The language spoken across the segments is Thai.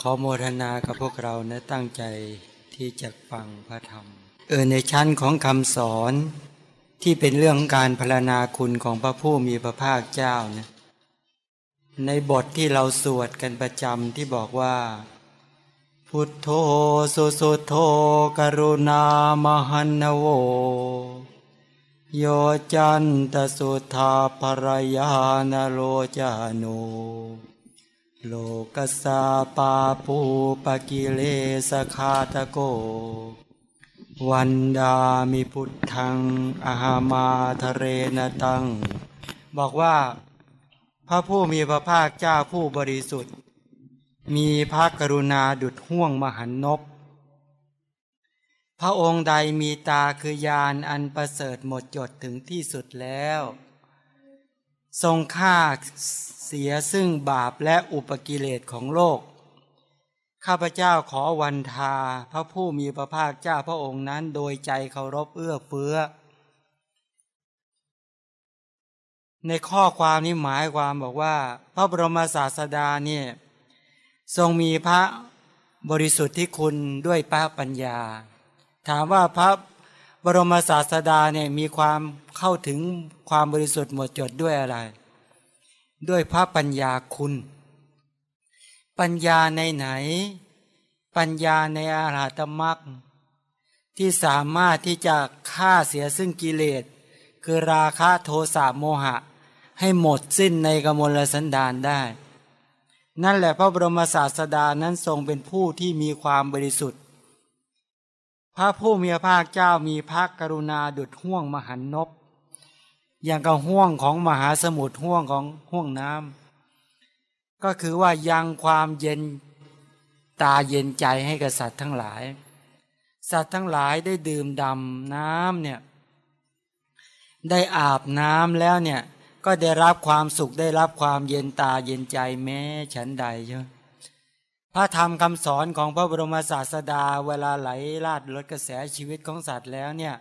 ขอโมทนากับพวกเรานะตั้งใจที่จะฟังพระธรรม เออในชั้นของคำสอนที่เป็นเรื่องการพรรณนาคุณของพระผู้มีพระภาคเจ้านะในบทที่เราสวดกันประจำที่บอกว่า พุทโธสุสุโธกรุณามหันโว โยจันตสุธาภรยานโลจาโน โลกัสสาปาปูปกิเลสคาตโก วันดามิพุทธังอาหามาทะเรนตัง บอกว่า พระผู้มีพระภาคเจ้าผู้บริสุทธิ์ มีพระกรุณาดุดห่วงมหันนบพระองค์ใดมีตาคือยานอันประเสริฐหมดจดถึงที่สุดแล้ว ทรงฆ่าเสียซึ่งบาปและอุปกิเลสของโลก ข้าพเจ้าขอวันทาพระผู้มีพระภาคเจ้าพระองค์นั้นโดยใจเคารพเอื้อเฟื้อ ในข้อความนี้หมายความบอกว่า พระบรมศาสดาเนี่ยทรงมีพระบริสุทธิ์ที่คุณด้วยพระปัญญา ถามว่าพระ บรมศาสดาเนี่ยมีความเข้าถึงความบริสุทธิ์หมดจดด้วยอะไร ด้วยพระปัญญาคุณ ปัญญาในไหน ปัญญาในอาราตมักที่สามารถที่จะฆ่าเสียซึ่งกิเลส คือราคะโทสะโมหะ ให้หมดสิ้นในกมลสันดานได้ นั่นแหละพระบรมศาสดานั้นทรงเป็นผู้ที่มีความบริสุทธิ์ พระผู้มีพระภาคเจ้ามีพระกรุณาดุดห่วงมหันนบอย่างกับห่วงของมหาสมุทรห่วงของห่วงน้ำก็คือว่ายังความเย็นตาเย็นใจให้กับสัตว์ทั้งหลาย สัตว์ทั้งหลายได้ดื่มดำน้ำเนี่ยได้อาบน้ำแล้วเนี่ยก็ได้รับความสุขได้รับความเย็นตาเย็นใจแม้ฉันใดใช่ พระธรรมคำสอนของพระบรมศาสดา เวลาไหลลาดลดกระแสชีวิตของสัตว์แล้วเนี่ย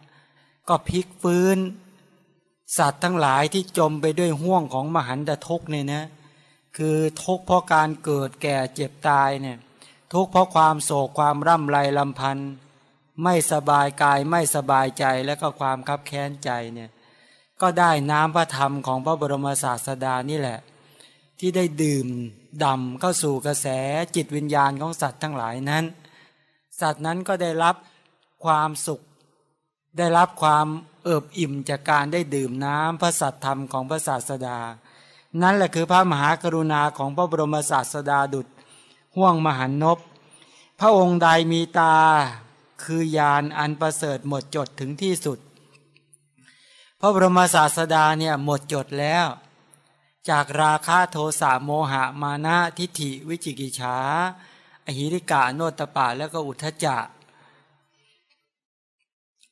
ก็พลิกฟื้น สัตว์ทั้งหลายที่จมไปด้วยห่วงของมหันตทุกเนี่ยนะคือทุกเพราะการเกิดแก่เจ็บตายเนี่ยทุกเพราะความโศกความร่ำไรลำพันธ์ไม่สบายกายไม่สบายใจและก็ความคับแค้นใจเนี่ยก็ได้น้ำพระธรรมของพระบรมศาสดานี่แหละ ที่ได้ดื่มดำเข้าสู่กระแสจิตวิญญาณของสัตว์ทั้งหลายนั้น สัตว์นั้นก็ได้รับความสุข ได้รับความเอิบอิ่มจากการได้ดื่มน้ำพระสัตธรรมของพระศาสดา นั่นแหละคือพระมหากรุณาของพระบรมศาสดาดุจห่วงมหันนบพระองค์ใดมีตาคือยานอันประเสริฐหมดจดถึงที่สุด พระบรมศาสดาเนี่ยหมดจดแล้ว จากราคะโทสะโมหะมานะทิฏฐิวิจิกิจฉาอหิริกะโนตปะแล้วก็อุทจจะ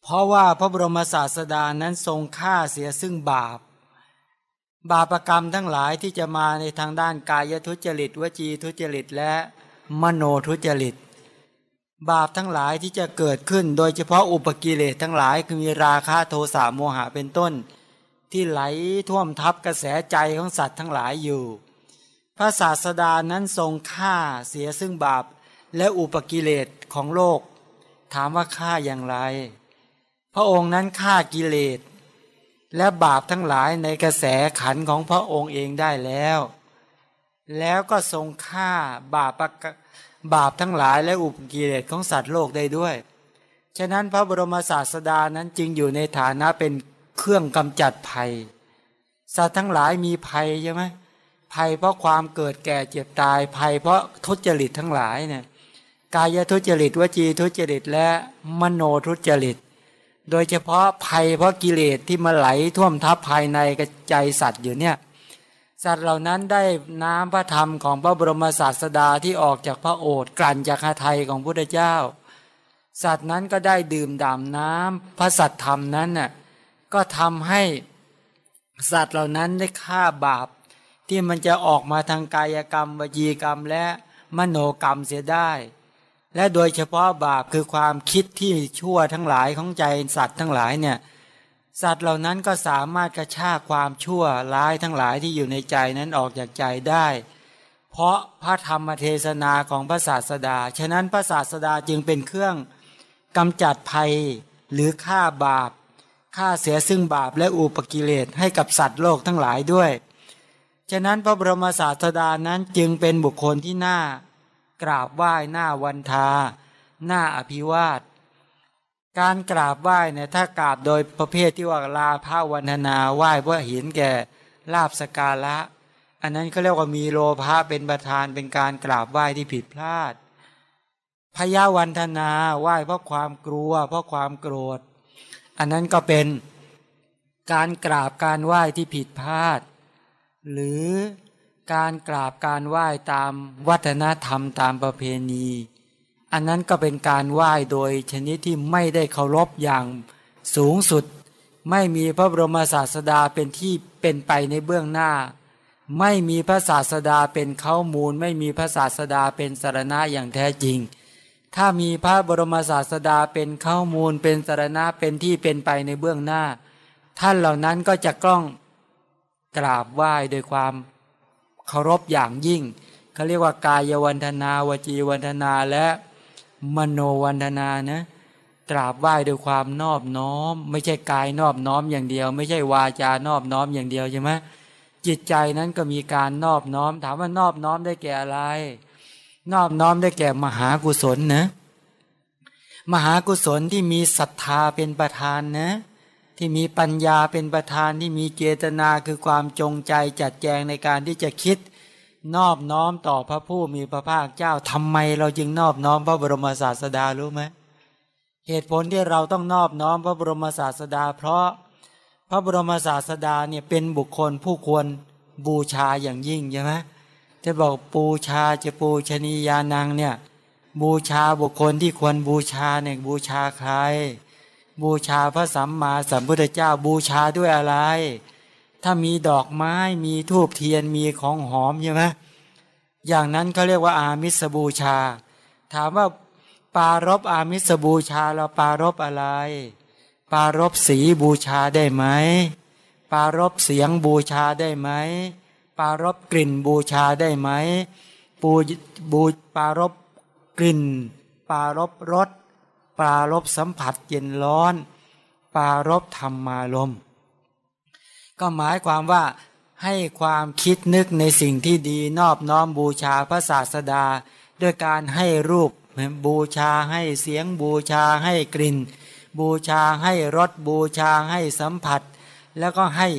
เพราะว่าพระบรมศาสดานั้นทรงฆ่าเสียซึ่งบาป บาปรกรรมทั้งหลายที่จะมาในทางด้านกายทุจริตวจีทุจริตและมโนทุจริต บาปทั้งหลายที่จะเกิดขึ้น โดยเฉพาะอุปกิเลสทั้งหลายคือมีราคะโทสะโมหะเป็นต้น ที่ไหลท่วมทับกระแสใจของสัตว์ทั้งหลายอยู่ พระศาสดานั้นทรงฆ่าเสียซึ่งบาปและอุปกิเลสของโลก ถามว่าฆ่าอย่างไร พระองค์นั้นฆ่ากิเลส และบาปทั้งหลายในกระแสขันของพระองค์เองได้แล้ว แล้วก็ทรงฆ่าบาปบาปทั้งหลายและอุปกิเลสของสัตว์โลกได้ด้วย ฉะนั้นพระบรมศาสดานั้นจึงอยู่ในฐานะเป็น เครื่องกำจัดภัย สัตว์ทั้งหลายมีภัยใช่ไหมภัยเพราะความเกิดแก่เจ็บตายภัยเพราะทุจริตทั้งหลายเนี่ยกายทุจริตวจีทุจริตและมโนทุจริต โดยเฉพาะภัยเพราะกิเลสที่มาไหลท่วมทับภายในกระใจสัตว์อยู่เนี่ยสัตว์เหล่านั้นได้น้ำพระธรรมของพระบรมศาสดาที่ออกจากพระโอษฐ์กลั่นจากหาไทยของพุทธเจ้า สัตว์นั้นก็ได้ดื่มด่ำน้ำพระสัตธรรมนั้นน่ะ ก็ทำให้สัตว์เหล่านั้นได้ฆ่าบาป ที่มันจะออกมาทางกายกรรมวจีกรรมและมโนกรรมเสียได้ และโดยเฉพาะบาปคือความคิดที่ชั่วทั้งหลายของใจสัตว์ทั้งหลายเนี่ยสัตว์เหล่านั้นก็สามารถกระชากความชั่วร้ายทั้งหลายที่อยู่ในใจนั้นออกจากใจได้ เพราะพระธรรมเทศนาของพระศาสดา ฉะนั้นพระศาสดาจึงเป็นเครื่องกำจัดภัยหรือฆ่าบาป ฆ่าเสียซึ่งบาปและอุปกิเลสให้กับสัตว์โลกทั้งหลายด้วย ฉะนั้นพระบรมศาสดานั้นจึงเป็นบุคคลที่น่ากราบไหว้หน้าวันทา หน้าอภิวาท การกราบไหว้เนี่ยถ้ากราบโดยประเภทที่ว่าลาพระวันนาไหว้เพื่อเห็นแก่ลาบสการะอันนั้นเขาเรียกว่ามีโลภะเป็นประธานเป็นการกราบไหว้ที่ผิดพลาดพยาวันธนาไหว้เพราะความกลัวเพราะความโกรธ อันนั้นก็เป็นการกราบการไหว้ที่ผิดพลาด หรือการกราบการไหว้ตามวัฒนธรรมตามประเพณี อันนั้นก็เป็นการไหว้โดยชนิดที่ไม่ได้เคารพอย่างสูงสุด ไม่มีพระบรมศาสดาเป็นที่เป็นไปในเบื้องหน้า ไม่มีพระศาสดาเป็นเข้ามูล ไม่มีพระศาสดาเป็นสารณะอย่างแท้จริง ถ้ามีพระบรมศาสดาเป็นข้ามูลเป็นสารณะเป็นที่เป็นไปในเบื้องหน้า ท่านเหล่านั้นก็จะกล้องกราบไหว้โดยความเคารพอย่างยิ่งเขาเรียกว่ากายวันธนาวจีวันธนาและมโนวันธนานะกราบไหว้ด้วยความนอบน้อม ไม่ใช่กายนอบน้อมอย่างเดียว ไม่ใช่วาจานอบน้อมอย่างเดียวใช่ไหมจิตใจนั้นก็มีการนอบน้อม ถามว่านอบน้อมได้แก่อะไร นอบน้อมได้แก่มหากุศลนะ มหากุศลที่มีศรัทธาเป็นประธานนะ ที่มีปัญญาเป็นประธานที่มีเจตนาคือความจงใจจัดแจงในการที่จะคิด นอบน้อมต่อพระผู้มีพระภาคเจ้าทำไมเราจึงนอบน้อมพระบรมศาสดารู้ไหมเหตุผลที่เราต้องนอบน้อมพระบรมศาสดา เพราะพระบรมศาสดาเนี่ยเป็นบุคคลผู้ควรบูชาอย่างยิ่งใช่ไหม จะบอกปูชาจะปูชนียานังเนี่ย บูชาบุคคลที่ควรบูชาเนี่ยบูชาใคร บูชาพระสัมมาสัมพุทธเจ้าบูชาด้วยอะไร ถ้ามีดอกไม้มีทูบเทียนมีของหอมใช่ไหมอย่างนั้นเขาเรียกว่าอามิสบูชา ถามว่าปารบอามิสบูชาเราปารบอะไร ปารบสีบูชาได้ไหม ปารบเสียงบูชาได้ไหม ปารบกลิ่นบูชาได้ไหมปูบูปารบกลิ่น ปารบรสปารบสัมผัสเย็นร้อน ปารบธรรมารมก็หมายความว่าให้ความคิดนึกในสิ่งที่ดีนอบน้อมบูชาพระศาสดา ด้วยการให้รูปบูชาให้เสียงบูชาให้กลิ่น บูชาให้รสบูชาให้สัมผัส แล้วก็ให้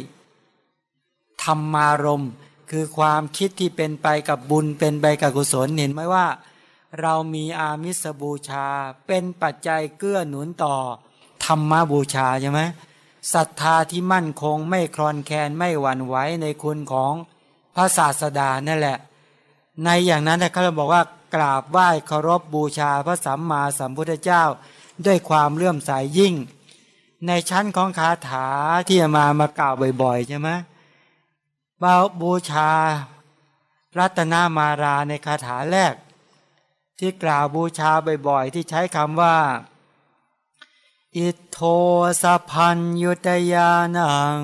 ธรรมารม คือความคิดที่เป็นไปกับบุญเป็นไปกับกุศลเห็นไหมว่า เรามีอามิสบูชา เป็นปัจจัยเกื้อหนุนต่อ ธรรมบูชาใช่ไหมศรัทธาที่มั่นคงไม่คลอนแคลนไม่หวั่นไหวในคุณของพระศาสดานั่นแหละ ในอย่างนั้นเขาบอกว่ากราบไหว้เคารพบบูชาพระสัมมาสัมพุทธเจ้า ด้วยความเลื่อมใสยยิ่ง ในชั้นของคาถาที่มามากล่าวบ่อยๆใช่ไหม บาบูชา รัตนามาราในคาถาแรก ที่กล่าวบูชาบ่อยๆ ที่ใช้คำว่า อิโทสพันยุตยานัง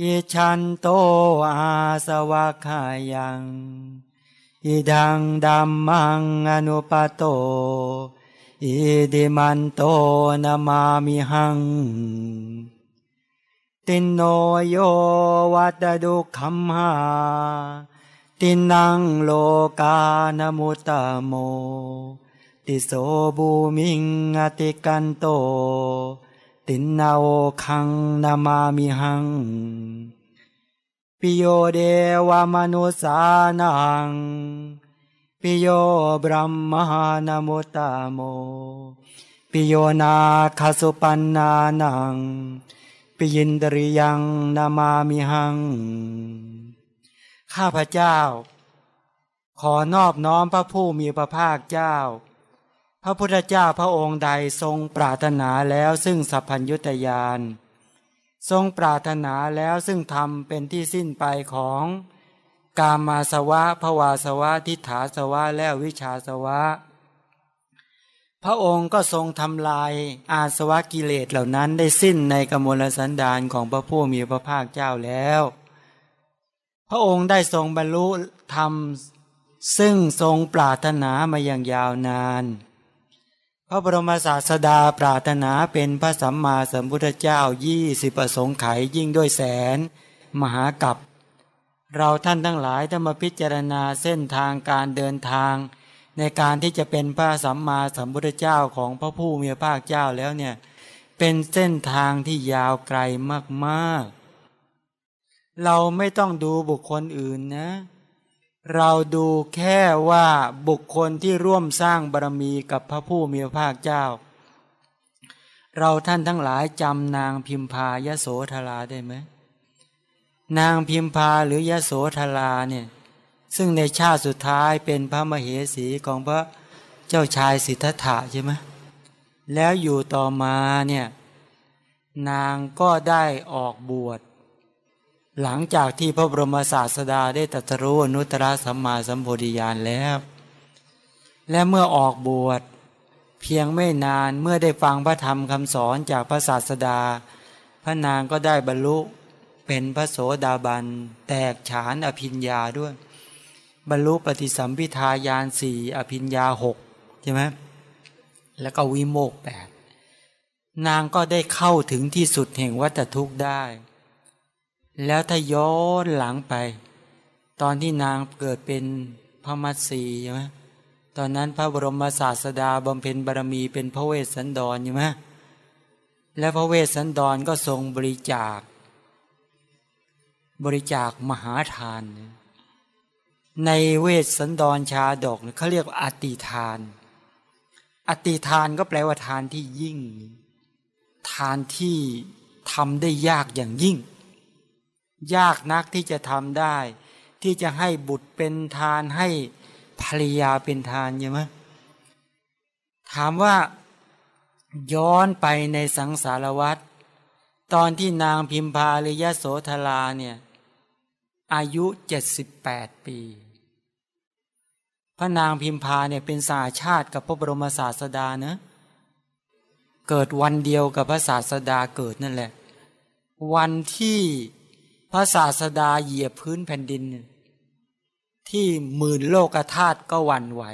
อิชันโตอาสวะขายังอิดังดัมมังอนุปโต อิดิมันโตนามามิหัง ตินโนโยวัตดุคัมหาตินังโลกานมุตตโม ติโสบูมิงอติกันโต ตินนาโอคังนามามิหัง ปิโยเดวามนุสานัง ปิโยบรมมหานมุตตโม ปิโยนาคสุปันนานัง ปิยินดริยังนามามิหัง ข้าพเจ้า ขอนอบน้อมพระผู้มีพระภาคเจ้า พระพุทธเจ้าพระองค์ใดทรงปรารถนาแล้วซึ่งสัพพัญยุตยาน ทรงปรารถนาแล้วซึ่งธรรมเป็นที่สิ้นไปของ กามาสวะภวาสวะทิฏฐาสวะและวิชาสวะ พระองค์ก็ทรงทำลายอาสวะกิเลสเหล่านั้นได้สิ้นในกมลสันดานของพระผู้มีพระภาคเจ้าแล้ว พระองค์ได้ทรงบรรลุธรรม ซึ่งทรงปรารถนามาอย่างยาวนาน พระบรมศาสดาปรารถนาเป็นพระสัมมาสัมพุทธเจ้ายี่สิบประสงค์ไขยิ่งด้วยแสน มหากับ เราท่านทั้งหลายถ้ามาพิจารณาเส้นทางการเดินทาง ในการที่จะเป็นพระสัมมาสัมพุทธเจ้าของพระผู้มีพระภาคเจ้าแล้วเนี่ยเป็นเส้นทางที่ยาวไกลมากๆ เราไม่ต้องดูบุคคลอื่นนะ เราดูแค่ว่าบุคคลที่ร่วมสร้างบารมีกับพระผู้มีพระภาคเจ้า เราท่านทั้งหลายจำนางพิมพายโสธราได้ไหมนางพิมพาหรือยโสธราเนี่ย ซึ่งในชาติสุดท้ายเป็นพระมเหสีของพระเจ้าชายสิทธัตถะใช่ไหมแล้วอยู่ต่อมาเนี่ยนางก็ได้ออกบวช หลังจากที่พระบรมศาสดาได้ตรัสรู้อนุตตรสัมมาสัมโพธิญาณแล้ว และเมื่อออกบวช เพียงไม่นานเมื่อได้ฟังพระธรรมคำสอนจากพระศาสดา พระนางก็ได้บรรลุเป็นพระโสดาบัน แตกฉานอภิญญาด้วย บรรลุปฏิสัมพิทายานสี่อภิญญาหกใช่ไหมแล้วก็วิโมกแปดนางก็ได้เข้าถึงที่สุดแห่งวัฏทุกข์ได้ แล้วถ้าย้อนหลังไป ตอนที่นางเกิดเป็นพระมัตสีใช่ไหมตอนนั้นพระบรมศาสดาบำเพ็ญบารมีเป็นพระเวสสันดรใช่ไหมและพระเวสสันดรก็ทรงบริจาค บริจาคมหาทาน ในเวสสันดรชาดกเขาเรียกอติทาน อติทานก็แปลว่าทานที่ยิ่ง ทานที่ทำได้ยากอย่างยิ่ง ยากนักที่จะทำได้ ที่จะให้บุตรเป็นทานให้ภรรยาเป็นทานใช่ไหมถามว่าย้อนไปในสังสารวัตรตอนที่นางพิมพาหรือยโสธราเนี่ยอายุเจ็ดสิบแปดปี พระนางพิมพาเนี่ยเป็นสาชาติกับพระบรมศาสดาเนะ เกิดวันเดียวกับพระศาสดาเกิดนั่นแหละ วันที่พระศาสดาเหยียบพื้นแผ่นดิน ที่หมื่นโลกธาตุก็หวั่นไหว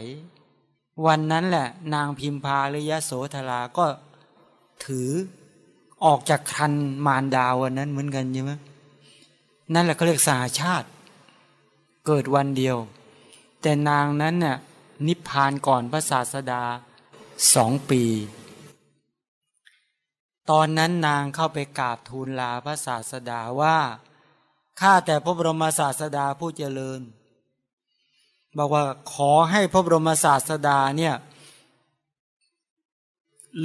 วันนั้นแหละ นางพิมพาหรือยโสธราก็ถือออกจากคันมารดาวันนั้นเหมือนกันใช่ไหมนั่นแหละเขาเรียกสาชาติ เกิดวันเดียว แต่นางนั้นน่ะนิพพานก่อนพระศาสดาสองปี ตอนนั้นนางเข้าไปกราบทูลลาพระศาสดาว่าข้าแต่พระบรมศาสดาผู้เจริญ บอกว่าขอให้พระบรมศาสดาเนี่ย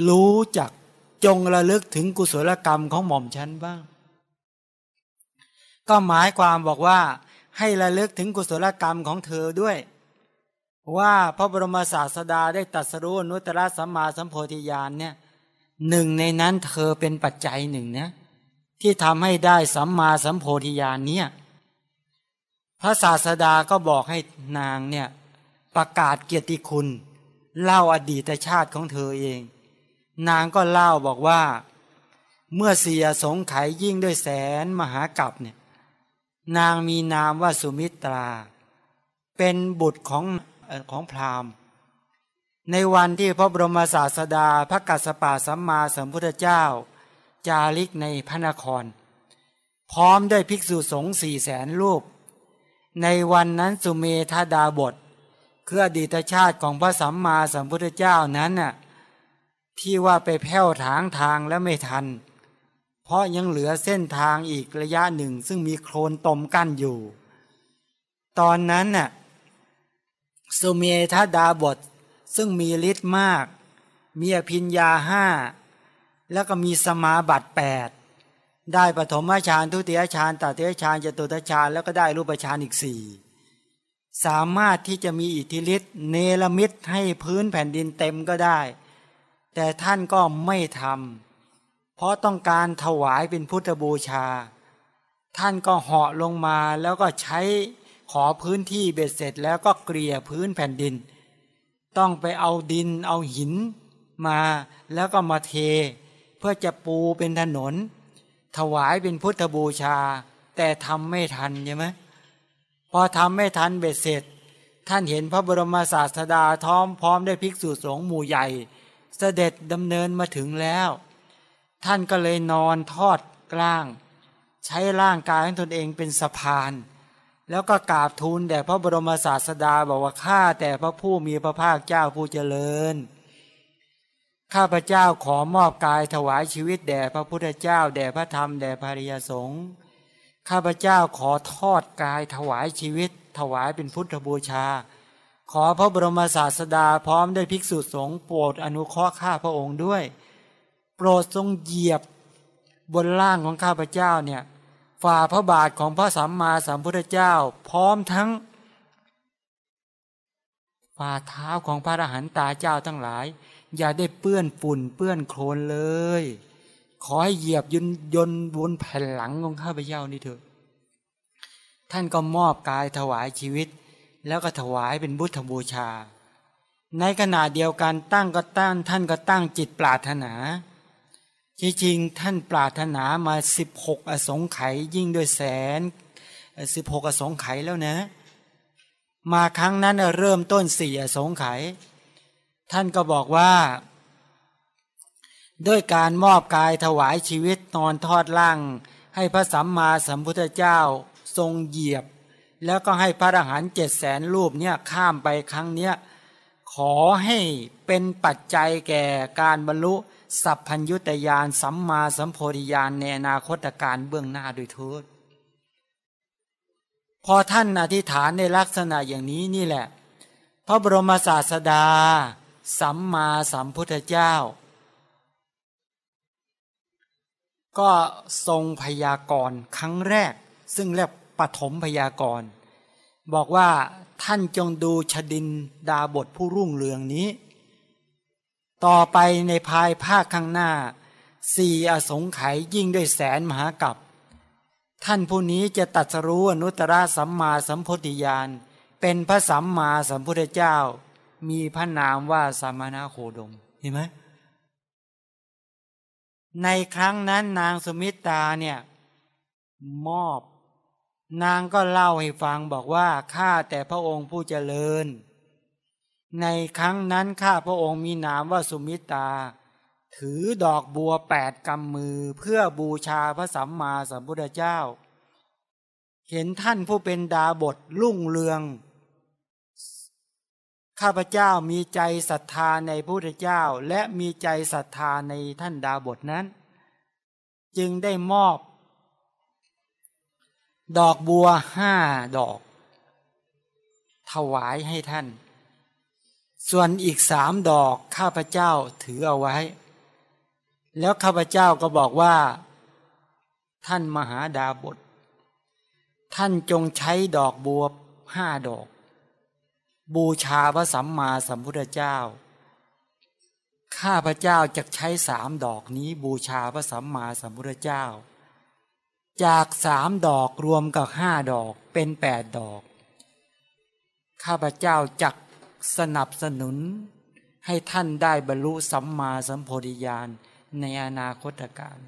รู้จักจงระลึกถึงกุศลกรรมของหม่อมฉันบ้าง ก็หมายความบอกว่า ให้ระลึกถึงกุศลกรรมของเธอด้วย ว่าพระบรมศาสดาได้ตัดสรู้นุตตรสัมมาสัมโพธิญาณเนี่ยหนึ่งในนั้นเธอเป็นปัจจัยหนึ่งนะที่ทำให้ได้สัมมาสัมโพธิญาณเนี่ยพระศาสดาก็บอกให้นางเนี่ยประกาศเกียรติคุณ เล่าอดีตชาติของเธอเอง นางก็เล่าบอกว่า เมื่อเสียสงไขยยิ่งด้วยแสนมหากัปเนี่ย นางมีนามว่าสุมิตรา เป็นบุตรของของพราหมณ์ ในวันที่พระบรมศาสดาพระกัสสปะสัมมาสัมพุทธเจ้า จาริกในพระนคร พร้อมด้วยภิกษุสงฆ์สี่แสนรูป ในวันนั้นสุเมธาดาบทคืออดีตชาติของพระสัมมาสัมพุทธเจ้านั้นน่ะที่ว่าไปแผ้วถางทางแล้วไม่ทัน เพราะยังเหลือเส้นทางอีกระยะหนึ่ง ซึ่งมีโคลนตมกั้นอยู่ ตอนนั้นน่ะสุเมธาดาบทซึ่งมีฤทธิ์มาก มีอภิญญาห้า แล้วก็มีสมาบัติแปดได้ปฐมฌานทุติยฌานตติยฌานจตุตฌานแล้วก็ได้รูปฌานอีกสี่สามารถที่จะมีอิทธิฤทธิ์เนรมิตให้พื้นแผ่นดินเต็มก็ได้ แต่ท่านก็ไม่ทำ เพราะต้องการถวายเป็นพุทธบูชา ท่านก็เหาะลงมาแล้วก็ใช้ขอพื้นที่เบ็ดเสร็จแล้วก็เกลี่ยพื้นแผ่นดิน ต้องไปเอาดินเอาหินมาแล้วก็มาเท เพื่อจะปูเป็นถนน ถวายเป็นพุทธบูชา แต่ทำไม่ทันใช่ไหมพอทำไม่ทันเบ็ดเสร็จ ท่านเห็นพระบรมศาสดาท้อมพร้อมได้ภิกษุสงฆ์หมู่ใหญ่ เสด็จดำเนินมาถึงแล้ว ท่านก็เลยนอนทอดกล้าง ใช้ร่างกายของตนเองเป็นสะพาน แล้วก็กราบทูลแด่พระบรมศาสดาบอกว่าข้าแต่พระผู้มีพระภาคเจ้าผู้เจริญ ข้าพระเจ้าขอมอบกายถวายชีวิตแด่พระพุทธเจ้า แด่พระธรรมแด่ภริยสงฆ์ข้าพระเจ้าขอทอดกายถวายชีวิต ถวายเป็นพุทธบูชา ขอพระบรมศาสดาพร้อมด้วยภิกษุสงฆ์โปรดอนุเคราะห์ข้าพระองค์ด้วย โปรดทรงเหยียบบนล่างของข้าพเจ้าเนี่ยฝ่าพระบาทของพระสัมมาสัมพุทธเจ้า พร้อมทั้งฝ่าเท้าของพระอรหันตาเจ้าทั้งหลาย อย่าได้เปื้อนฝุ่นเปื้อนโคลนเลย ขอให้เหยียบยนยนบนแผ่นหลังของข้าพเจ้านี่เถอะ ท่านก็มอบกายถวายชีวิต แล้วก็ถวายเป็นบุตรบูชา ในขณะเดียวกันตั้งก็ตั้งท่านก็ตั้งจิตปรารถนา จริงๆท่านปรารถนามาสิบหกอสงไขยยิ่งด้วยแสนสิบหกอสงไขยแล้วนะ มาครั้งนั้นเริ่มต้นสี่อสงไขยท่านก็บอกว่าด้วยการมอบกายถวายชีวิตนอนทอดล่าง ให้พระสัมมาสัมพุทธเจ้าทรงเหยียบ แล้วก็ให้พระอรหันต์เจ็ดแสนรูปเนี่ยข้ามไปครั้งเนี้ยขอให้เป็นปัจจัยแก่การบรรลุ สัพพัญยุตยานสัมมาสัมโพธิญาณในอนาคตการเบื้องหน้าโดยทุดพอท่านอธิษฐานในลักษณะอย่างนี้นี่แหละ พระบรมศาสดา สัมมาสัมพุทธเจ้า ก็ทรงพยากรณ์ครั้งแรก ซึ่งเรียกปฐมพยากรณ์บอกว่าท่านจงดูชดินดาบทผู้รุ่งเรืองนี้ ต่อไปในภายภาคข้างหน้าสี่อสงไขยยิ่งด้วยแสนมหากับท่านผู้นี้จะตัดสรู้อนุตตรสัมมาสัมพุทธิญาณ เป็นพระสัมมาสัมพุทธเจ้า มีพระนามว่าสัมมานาโคดมเห็นไหมในครั้งนั้นนางสมิตาเนี่ยมอบ นางก็เล่าให้ฟังบอกว่าข้าแต่พระองค์ผู้เจริญ ในครั้งนั้นข้าพระองค์มีนามว่าสุมิตา ถือดอกบัวแปดกำมือเพื่อบูชาพระสัมมาสัมพุทธเจ้า เห็นท่านผู้เป็นดาบทลุ่งเรือง ข้าพเจ้ามีใจศรัทธาในพระพุทธเจ้าและมีใจศรัทธาในท่านดาบทนั้น จึงได้มอบ ดอกบัวห้าดอก ถวายให้ท่าน ส่วนอีกสามดอกข้าพเจ้าถือเอาไว้ แล้วข้าพเจ้าก็บอกว่า ท่านมหาดาบท ท่านจงใช้ดอกบัวห้าดอก บูชาพระสัมมาสัมพุทธเจ้า ข้าพเจ้าจะใช้สามดอกนี้บูชาพระสัมมาสัมพุทธเจ้า จากสามดอกรวมกับห้าดอกเป็นแปดดอก ข้าพเจ้าจัก สนับสนุนให้ท่านได้บรรลุสัมมาสัมโพธิญาณในอนาคตการ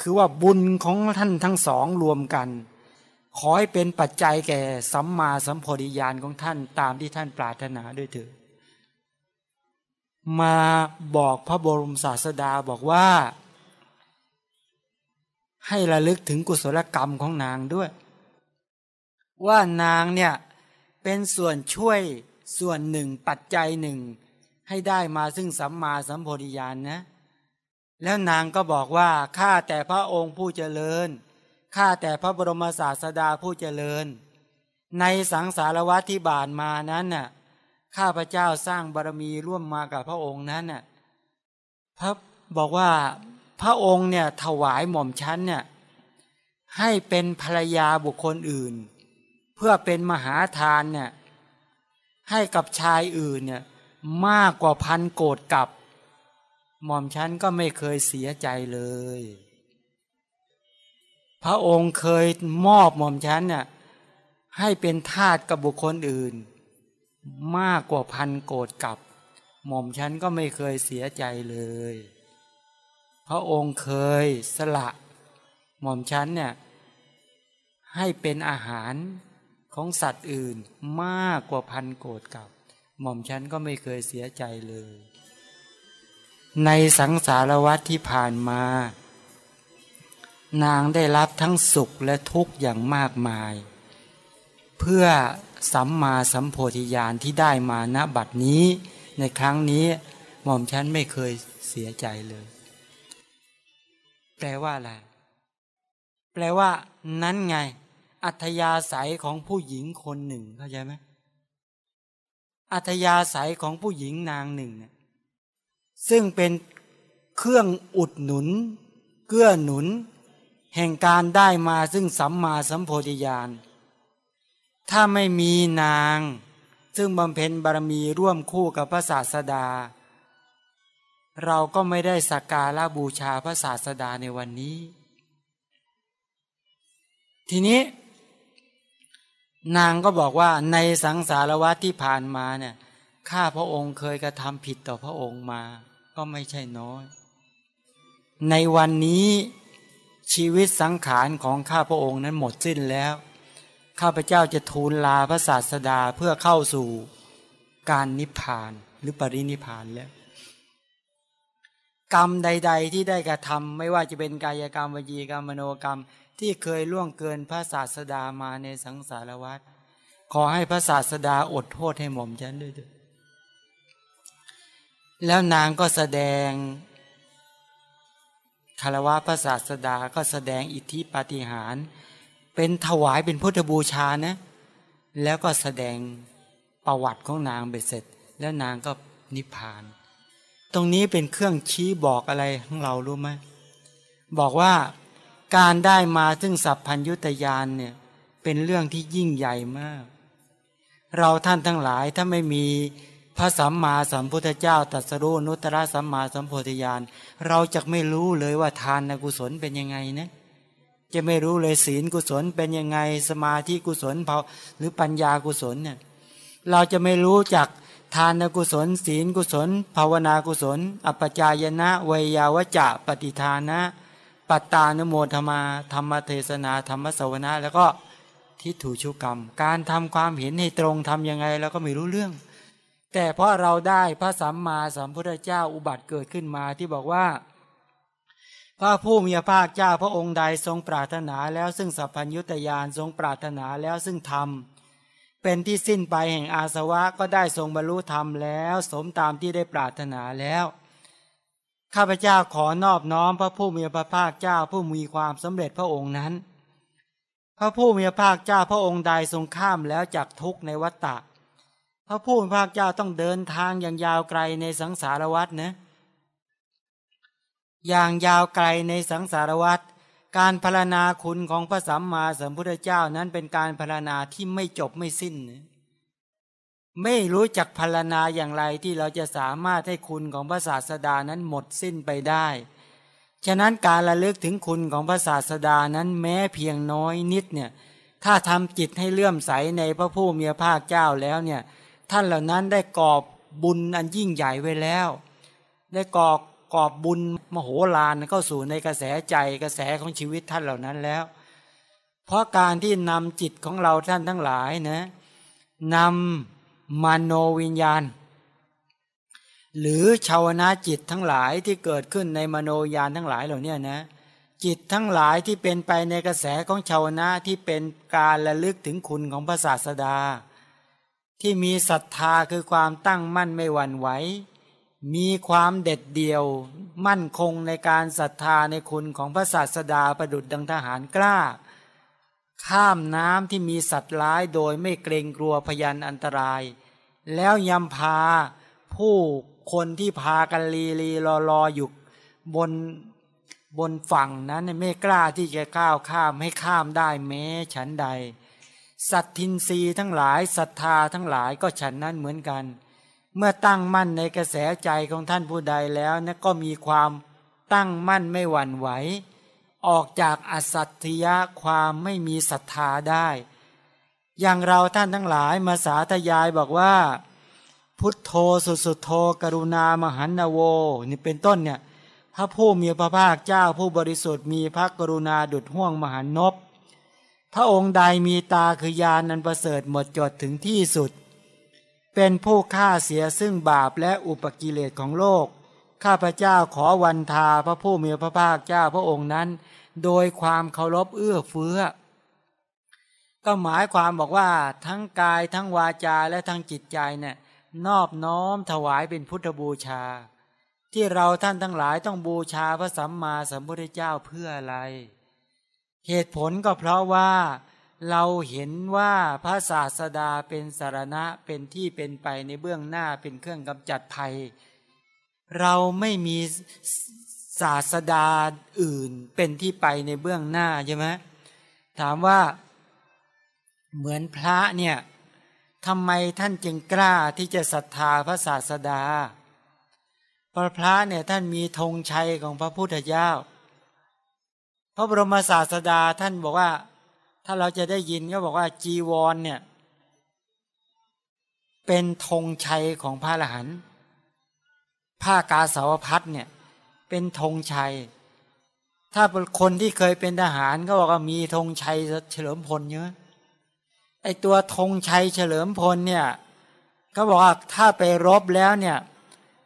คือว่าบุญของท่านทั้งสองรวมกัน ขอให้เป็นปัจจัยแก่สัมมาสัมโพธิญาณของท่านตามที่ท่านปรารถนาด้วยเถิดมาบอกพระบรมศาสดาบอกว่า ให้ระลึกถึงกุศลกรรมของนางด้วย ว่านางเนี่ย เป็นส่วนช่วยส่วนหนึ่งปัจจัยหนึ่ง ให้ได้มาซึ่งสัมมาสัมโพธิญาณนนะ แล้วนางก็บอกว่าข้าแต่พระองค์ผู้เจริญข้าแต่พระบรมศาสดาผู้เจริญ ในสังสารวัตที่บานมานั้นน่ะข้าพระเจ้าสร้างบารมีร่วมมากับพระองค์นั้นน่ะพระบอกว่าพระองค์เนี่ยถวายหม่อมชั้นเนี่ยให้เป็นภรรยาบุคคลอื่น พื่อเป็นมหาทานเนี่ยให้กับชายอื่นเนี่ยมากกว่าพันโกดกับ หม่อมฉันก็ไม่เคยเสียใจเลย พระองค์เคยมอบหม่อมฉันเนี่ยให้เป็นทาสกับบุคคลอื่น มากกว่าพันโกดกับ หม่อมฉันก็ไม่เคยเสียใจเลย พระองค์เคยสละ หม่อมฉันเนี่ยให้เป็นอาหาร ของสัตว์อื่นมากกว่าพันโกรธกับ หม่อมฉันก็ไม่เคยเสียใจเลย ในสังสารวัตที่ผ่านมา นางได้รับทั้งสุขและทุกข์อย่างมากมาย เพื่อสัมมาสัมโพธิญาณที่ได้มาณบัดนี้ในครั้งนี้หม่อมฉันไม่เคยเสียใจเลย แปลว่าอะไร แปลว่า นั้นไง อัธยาศัยของผู้หญิงคนหนึ่งเข้าใจไหมอัธยาศัยของผู้หญิงนางหนึ่งเนี่ยซึ่งเป็นเครื่องอุดหนุน เกื้อหนุน แห่งการได้มาซึ่งสัมมาสัมโพธิญาณ ถ้าไม่มีนาง ซึ่งบำเพ็ญบารมีร่วมคู่กับพระศาสดา เราก็ไม่ได้สักการะบูชาพระศาสดาในวันนี้ ทีนี้ นางก็บอกว่าในสังสารวัตที่ผ่านมาเนี่ยข้าพระองค์เคยกระทำผิดต่อพระองค์มา ก็ไม่ใช่น้อย ในวันนี้ชีวิตสังขารของข้าพระองค์นั้นหมดสิ้นแล้ว ข้าพเจ้าจะทูลลาพระศาสดาเพื่อเข้าสู่การนิพพานหรือปรินิพพานแล้ว กรรมใด ๆ ที่ได้กระทำไม่ว่าจะเป็นกายกรรมวิจีกรรมมโนกรรม ที่เคยล่วงเกินพระศาสดามาในสังสารวัฏขอให้พระศาสดาอดโทษให้หม่อมฉันด้วยเถิดแล้วนางก็แสดงคารวะพระศาสดาก็แสดงอิทธิปาฏิหาริย์เป็นถวายเป็นพุทธบูชานะ แล้วก็แสดงประวัติของนางเบ็ดเสร็จ แล้วนางก็นิพพาน ตรงนี้เป็นเครื่องชี้บอกอะไรของเรารู้ไหมบอกว่าการได้มาซึ่งสัพพัญยุตยานเนี่ยเป็นเรื่องที่ยิ่งใหญ่มาก เราท่านทั้งหลายถ้าไม่มีพระสัมมาสัมพุทธเจ้าตรัสรู้นุตตรสัมมาสัมโพธิญาณเราจะไม่รู้เลยว่าทานกุศลเป็นยังไงนะจะไม่รู้เลยศีลกุศลเป็นยังไง สมาธิกุศลเผาหรือปัญญากุศลเนี่ยเราจะไม่รู้จัก ทานกุศล ศีลกุศล ภาวนากุศล อัปจายนะเวยาวจะปฏิทานะ ปัตตานโมธมา ธรรมเทศนา ธรรมสวนาแล้วก็ทิฏฐุชุกรรม การทำความเห็นให้ตรงทํำยังไงเราก็ไม่รู้เรื่อง แต่เพราะเราได้พระสัมมาสัมพุทธเจ้าอุบัติเกิดขึ้นมาที่บอกว่า พระผู้มีพระภาคเจ้าพระองค์ใดทรงปรารถนาแล้วซึ่งสัพพัญญุตยานทรงปรารถนาแล้วซึ่งธรรม เป็นที่สิ้นไปแห่งอาสวะก็ได้ทรงบรรลุธรรมแล้ว สมตามที่ได้ปรารถนาแล้ว ข้าพเจ้าขอนอบน้อมพระผู้มีพระภาคเจ้าผู้มีความสำเร็จพระองค์นั้น พระผู้มีพระภาคเจ้าพระองค์ใดทรงข้ามแล้วจากทุกในวัฏฏะพระผู้มีพระภาคเจ้าต้องเดินทางอย่างยาวไกลในสังสารวัฏนะ อย่างยาวไกลในสังสารวัฏ การพรณนาคุณของพระสัมมาสัมพุทธเจ้านั้นเป็นการพรณนาที่ไม่จบไม่สิ้น ไม่รู้จักพรณนาอย่างไรที่เราจะสามารถให้คุณของพระศาสดานั้นหมดสิ้นไปได้ ฉะนั้นการระลึกถึงคุณของพระศาสดานั้นแม้เพียงน้อยนิดเนี่ยถ้าทำจิตให้เลื่อมใสในพระผู้มีพระภาคเจ้าแล้วเนี่ยท่านเหล่านั้นได้กอบบุญอันยิ่งใหญ่ไว้แล้ว ได้กอบ กอบบุญมโหฬารเข้าสู่ในกระแสใจกระแสของชีวิตท่านเหล่านั้นแล้ว เพราะการที่นำจิตของเราท่านทั้งหลายนะนำมโนวิญญาณ หรือชาวนาจิตทั้งหลายที่เกิดขึ้นในมโนญาณทั้งหลายเหล่านี้นะจิตทั้งหลายที่เป็นไปในกระแสของชาวนาที่เป็นการระลึกถึงคุณของพระศาสดา ที่มีศรัทธาคือความตั้งมั่นไม่หวั่นไหว มีความเด็ดเดี่ยวมั่นคงในการศรัทธาในคุณของพระศาสดาประดุดดังทหารกล้า ข้ามน้ำที่มีสัตว์ร้ายโดยไม่เกรงกลัวพยันอันตราย แล้วยำพาผู้คนที่พากันลีลีรอรออยู่บนบนฝั่งนั้นไม่กล้าที่จะก้าวข้ามให้ข้ามได้แม้ฉันใด สัตทินรีทั้งหลายศรัทธาทั้งหลายก็ฉันนั้นเหมือนกัน เมื่อตั้งมั่นในกระแสใจของท่านผู้ใดแล้วนะก็มีความตั้งมั่นไม่หวั่นไหว ออกจากอสัตยะความไม่มีศรัทธาได้ อย่างเราท่านทั้งหลายมาสาธยายบอกว่า พุทโธสุสุโธ กรุณามหันนโวนี่เป็นต้นเนี่ยพระผู้มีพระภาคเจ้าผู้บริสุทธิ์มีพระกรุณาดุดห่วงมหันนบพระองค์ใดมีตาคือยานนันประเสริฐหมดจดถึงที่สุด เป็นผู้ฆ่าเสียซึ่งบาปและอุปกิเลสของโลก ข้าพเจ้าขอวันทาพระผู้มีพระภาคเจ้าพระองค์นั้น โดยความเคารพเอื้อเฟื้อ ก็หมายความบอกว่าทั้งกายทั้งวาจาและทั้งจิตใจเนี่ยนอบน้อมถวายเป็นพุทธบูชา ที่เราท่านทั้งหลายต้องบูชาพระสัมมาสัมพุทธเจ้าเพื่ออะไร เหตุผลก็เพราะว่า เราเห็นว่าพระศาสดาเป็นสารณะเป็นที่เป็นไปในเบื้องหน้าเป็นเครื่องกำจัดภัย เราไม่มีศาสดาอื่นเป็นที่ไปในเบื้องหน้าใช่ไหมถามว่าเหมือนพระเนี่ยทำไมท่านจึงกล้าที่จะศรัทธาพระศาสดาพระพระเนี่ยท่านมีธงชัยของพระพุทธเจ้า พระบรมศาสดาท่านบอกว่า ถ้าเราจะได้ยินก็บอกว่าจีวรเนี่ย เป็นธงชัยของพระอรหันต์ผ้ากาสาวพัดเนี่ย เป็นธงชัย ถ้าคนที่เคยเป็นทหารก็บอกว่ามีธงชัยเฉลิมพลเยอะไอตัวธงชัยเฉลิมพลเนี่ยก็บอกว่าถ้าไปรบแล้วเนี่ย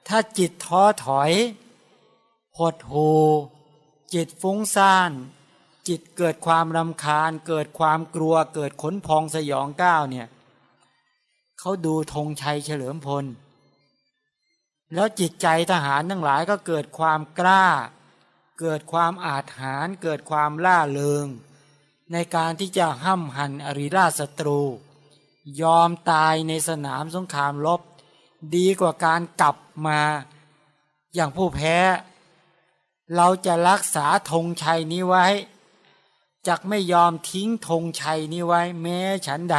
ถ้าจิตท้อถอยหดหูจิตฟุ้งซ่าน จิตเกิดความรำคาญ เกิดความกลัว เกิดขนพองสยองก้าวเนี่ยเขาดูธงชัยเฉลิมพล แล้วจิตใจทหารทั้งหลายก็เกิดความกล้า เกิดความอาถรรพ์เกิดความล่าเริง ในการที่จะห้ำหันอริราชศัตรู ยอมตายในสนามสงครามลบดีกว่าการกลับมาอย่างผู้แพ้ เราจะรักษาธงชัยนี้ไว้ จักไม่ยอมทิ้งธงชัยนี้ไว้ แม้ฉันใด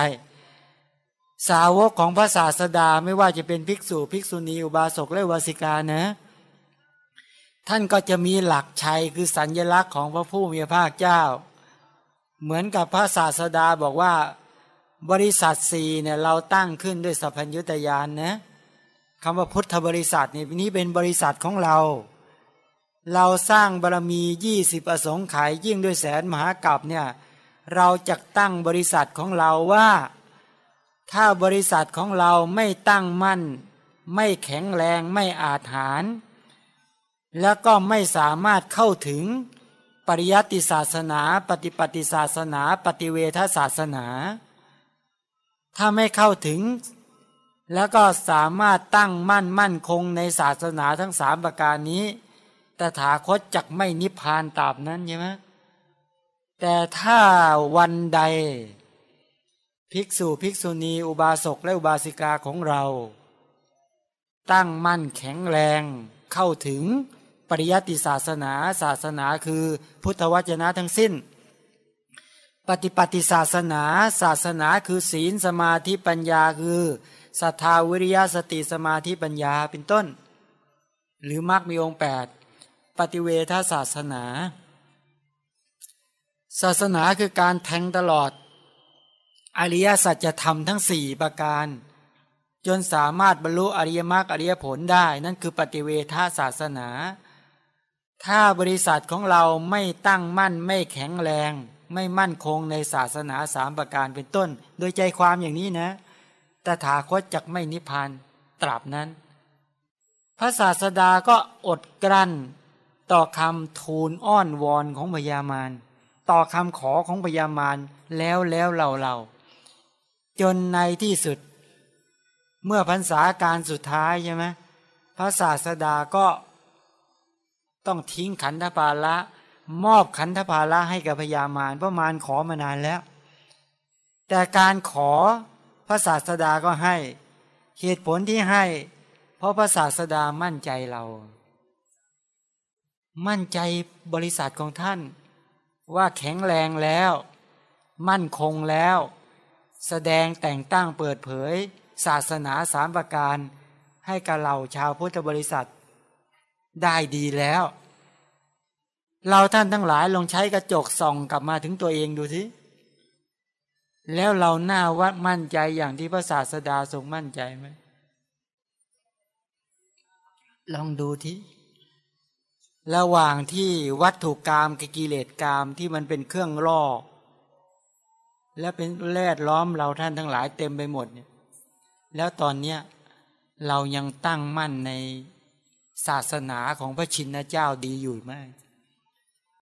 สาวกของพระศาสดาไม่ว่าจะเป็นภิกษุภิกษุณีอุบาสกและวาสิกานะ ท่านก็จะมีหลักชัยคือสัญญลักษณ์ของพระผู้มีพระภาคเจ้า เหมือนกับพระศาสดาบอกว่าบริษัทสี่เนี่ยเราตั้งขึ้นด้วยสัพพัญญุตยานนะคำว่าพุทธบริษัทนี่นี้เป็นบริษัทของเรา เราสร้างบารมียี่สิบอสงไขยยิ่งด้วยแสนมหากรัปเนี่ยเราจะตั้งบริษัทของเราว่า ถ้าบริษัทของเราไม่ตั้งมั่น ไม่แข็งแรงไม่อาถรรพ์แล้วก็ไม่สามารถเข้าถึงปริยัติศาสนา ปฏิปฏิศาสนา ปฏิเวทศาสนา ถ้าไม่เข้าถึง แล้วก็สามารถตั้งมั่นมั่นคงในศาสนาทั้งสามประการนี้ ตถาคตจักไม่นิพพานตราบนั้นใช่ไหมแต่ถ้าวันใด ภิกษุภิกษุณี อุบาสกและอุบาสิกาของเรา ตั้งมั่นแข็งแรงเข้าถึงปริยัติศาสนาศาสนาคือพุทธวจนะทั้งสิ้น ปฏิปฏิศาสนาศาสนาคือศีลสมาธิปัญญาคือศรัทธาวิริยะสติสมาธิปัญญาเป็นต้น หรือมรรคมีองค์แปด ปฏิเวทศาสนา ศาสนาคือการแทงตลอด อริยสัจธรรมทั้งสี่ประการ จนสามารถบรรลุอริยมรรคอริยผลได้นั่นคือปฏิเวทศาสนา ถ้าบริษัทของเราไม่ตั้งมั่นไม่แข็งแรง ไม่มั่นคงในศาสนาสามประการเป็นต้น โดยใจความอย่างนี้นะตถาคตจักไม่นิพพานตราบนั้น พระศาสดาก็อดกลั้น ต่อคำทูลอ้อนวอนของพญามาร ต่อคำขอของพญามารแล้วแล้วเราเราจนในที่สุด เมื่อพรรษาการสุดท้ายใช่ไหมพระศาสดาก็ต้องทิ้งขันธภาระมอบขันธภาระให้กับพญามารเพราะมารขอมานานแล้ว แต่การขอพระศาสดาก็ให้ เหตุผลที่ให้ เพราะพระศาสดามั่นใจเรา มั่นใจบริษัทของท่าน ว่าแข็งแรงแล้ว มั่นคงแล้ว แสดงแต่งตั้งเปิดเผย ศาสนาสามประการ ให้กับเราชาวพุทธบริษัท ได้ดีแล้ว เราท่านทั้งหลายลองใช้กระจกส่องกลับมาถึงตัวเองดูสิแล้วเราหน้าวัดมั่นใจอย่างที่พระศาสดาทรงมั่นใจไหมลองดูที ระหว่างที่วัตถุกรรมกับกิเลสกรรมที่มันเป็นเครื่องล่อ และเป็นแลดล้อมเราท่านทั้งหลายเต็มไปหมดเนี่ยแล้วตอนเนี้ยเรายังตั้งมั่นในศาสนาของพระชินเจ้าดีอยู่ไหม